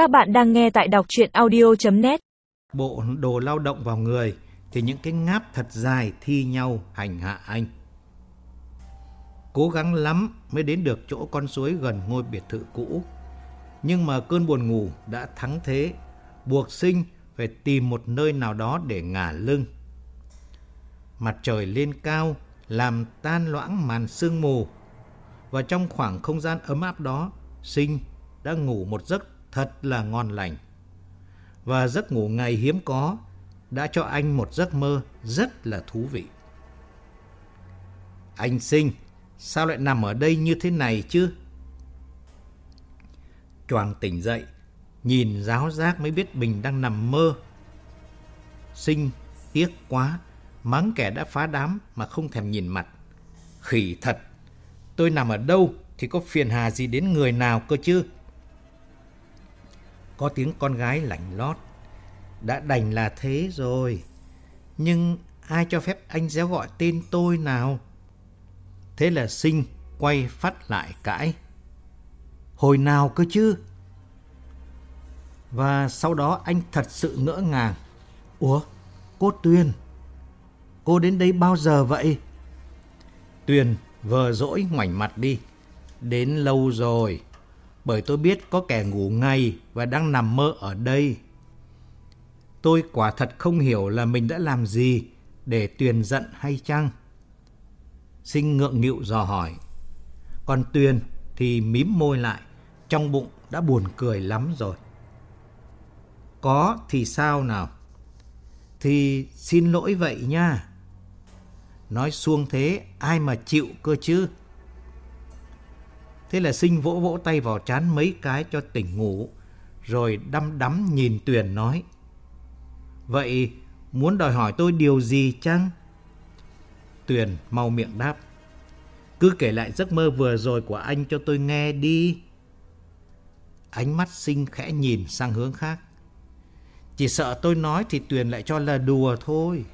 Các bạn đang nghe tại đọc chuyện audio.net Bộ đồ lao động vào người thì những cái ngáp thật dài thi nhau hành hạ anh. Cố gắng lắm mới đến được chỗ con suối gần ngôi biệt thự cũ. Nhưng mà cơn buồn ngủ đã thắng thế, buộc sinh phải tìm một nơi nào đó để ngả lưng. Mặt trời lên cao, làm tan loãng màn sương mù. Và trong khoảng không gian ấm áp đó, sinh đã ngủ một giấc thật là ngon lành. Và giấc ngủ ngày hiếm có đã cho anh một giấc mơ rất là thú vị. Anh sinh, sao lại nằm ở đây như thế này chứ? Choàng tỉnh dậy, nhìn giáo giác mới biết mình đang nằm mơ. Sinh, tiếc quá, mắng kẻ đã phá đám mà không thèm nhìn mặt. Khỉ thật, tôi nằm ở đâu thì có phiền hà gì đến người nào cơ chứ? Có tiếng con gái lạnh lót. Đã đành là thế rồi. Nhưng ai cho phép anh déo gọi tên tôi nào? Thế là sinh quay phát lại cãi. Hồi nào cơ chứ? Và sau đó anh thật sự ngỡ ngàng. Ủa, cô Tuyền, cô đến đây bao giờ vậy? Tuyền vờ dỗi ngoảnh mặt đi. Đến lâu rồi, bởi tôi biết có kẻ ngủ ngay và đang nằm mơ ở đây. Tôi quả thật không hiểu là mình đã làm gì để Tuyền giận hay chăng? Sinh ngượng nghịu dò hỏi. Còn Tuyền thì mím môi lại, trong bụng đã buồn cười lắm rồi. Có thì sao nào? Thì xin lỗi vậy nha. Nói xuông thế ai mà chịu cơ chứ? Thế là sinh vỗ vỗ tay vào chán mấy cái cho tỉnh ngủ, rồi đăm đắm nhìn Tuyền nói. Vậy muốn đòi hỏi tôi điều gì chăng? Tuyền mau miệng đáp. Cứ kể lại giấc mơ vừa rồi của anh cho tôi nghe đi. Ánh mắt sinh khẽ nhìn sang hướng khác. Chỉ sợ tôi nói thì Tuyền lại cho là đùa thôi.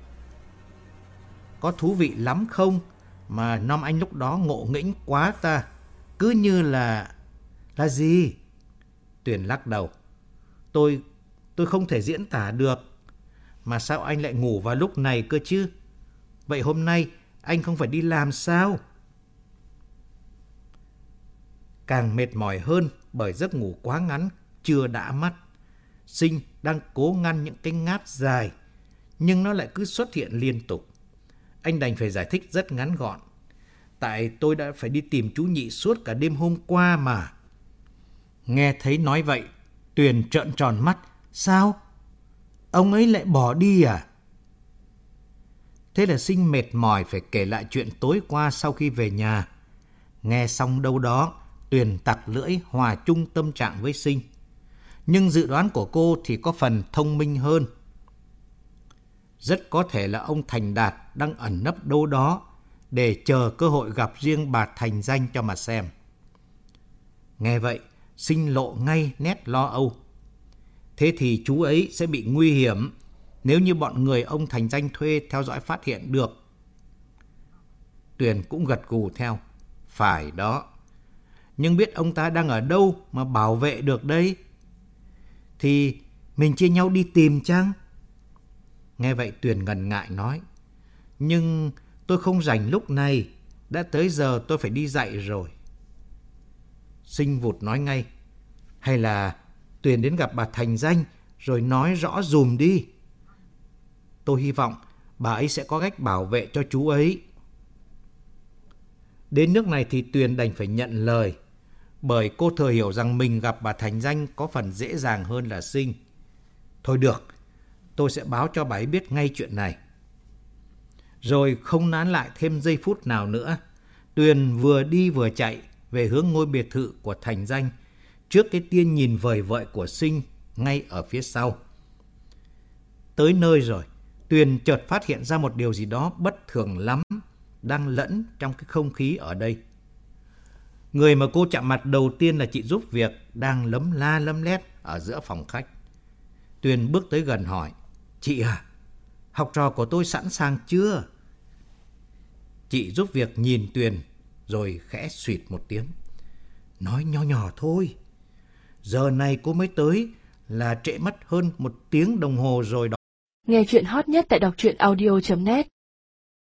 Có thú vị lắm không? Mà năm anh lúc đó ngộ nghĩnh quá ta. Cứ như là... Là gì? Tuyền lắc đầu. Tôi... tôi không thể diễn tả được. Mà sao anh lại ngủ vào lúc này cơ chứ? Vậy hôm nay anh không phải đi làm sao? Càng mệt mỏi hơn bởi giấc ngủ quá ngắn, chưa đã mắt. Sinh đang cố ngăn những cái ngáp dài, nhưng nó lại cứ xuất hiện liên tục. Anh đành phải giải thích rất ngắn gọn. Tại tôi đã phải đi tìm chú nhị suốt cả đêm hôm qua mà. Nghe thấy nói vậy, Tuyền trợn tròn mắt. Sao? Ông ấy lại bỏ đi à? Thế là sinh mệt mỏi phải kể lại chuyện tối qua sau khi về nhà. Nghe xong đâu đó, Tuyền tặc lưỡi hòa chung tâm trạng với sinh. Nhưng dự đoán của cô thì có phần thông minh hơn. Rất có thể là ông Thành Đạt đang ẩn nấp đâu đó để chờ cơ hội gặp riêng bà Thành Danh cho mà xem. Nghe vậy, sinh lộ ngay nét lo âu. Thế thì chú ấy sẽ bị nguy hiểm nếu như bọn người ông Thành Danh thuê theo dõi phát hiện được. Tuyền cũng gật gù theo. Phải đó. Nhưng biết ông ta đang ở đâu mà bảo vệ được đây? Thì mình chia nhau đi tìm chăng? Nghe vậy Tuyền ngần ngại nói. Nhưng tôi không rảnh lúc này. Đã tới giờ tôi phải đi dạy rồi. Sinh vụt nói ngay. Hay là Tuyền đến gặp bà Thành Danh rồi nói rõ dùm đi. Tôi hy vọng bà ấy sẽ có cách bảo vệ cho chú ấy. Đến nước này thì Tuyền đành phải nhận lời, bởi cô thừa hiểu rằng mình gặp bà Thành Danh có phần dễ dàng hơn là sinh. Thôi được, tôi sẽ báo cho bà ấy biết ngay chuyện này. Rồi không nán lại thêm giây phút nào nữa, Tuyền vừa đi vừa chạy về hướng ngôi biệt thự của Thành Danh, trước cái tiên nhìn vời vợi của sinh ngay ở phía sau. Tới nơi rồi, Tuyền chợt phát hiện ra một điều gì đó bất thường lắm đang lẫn trong cái không khí ở đây. Người mà cô chạm mặt đầu tiên là chị giúp việc đang lấm la lấm lét ở giữa phòng khách. Tuyền bước tới gần hỏi, Chị à, học trò của tôi sẵn sàng chưa? Chị giúp việc nhìn Tuyền, rồi khẽ suyệt một tiếng. Nói nho nhỏ thôi. Giờ này cô mới tới là trễ mất hơn một tiếng đồng hồ rồi đó. Nghe chuyện hot nhất tại đọc truyện audio.net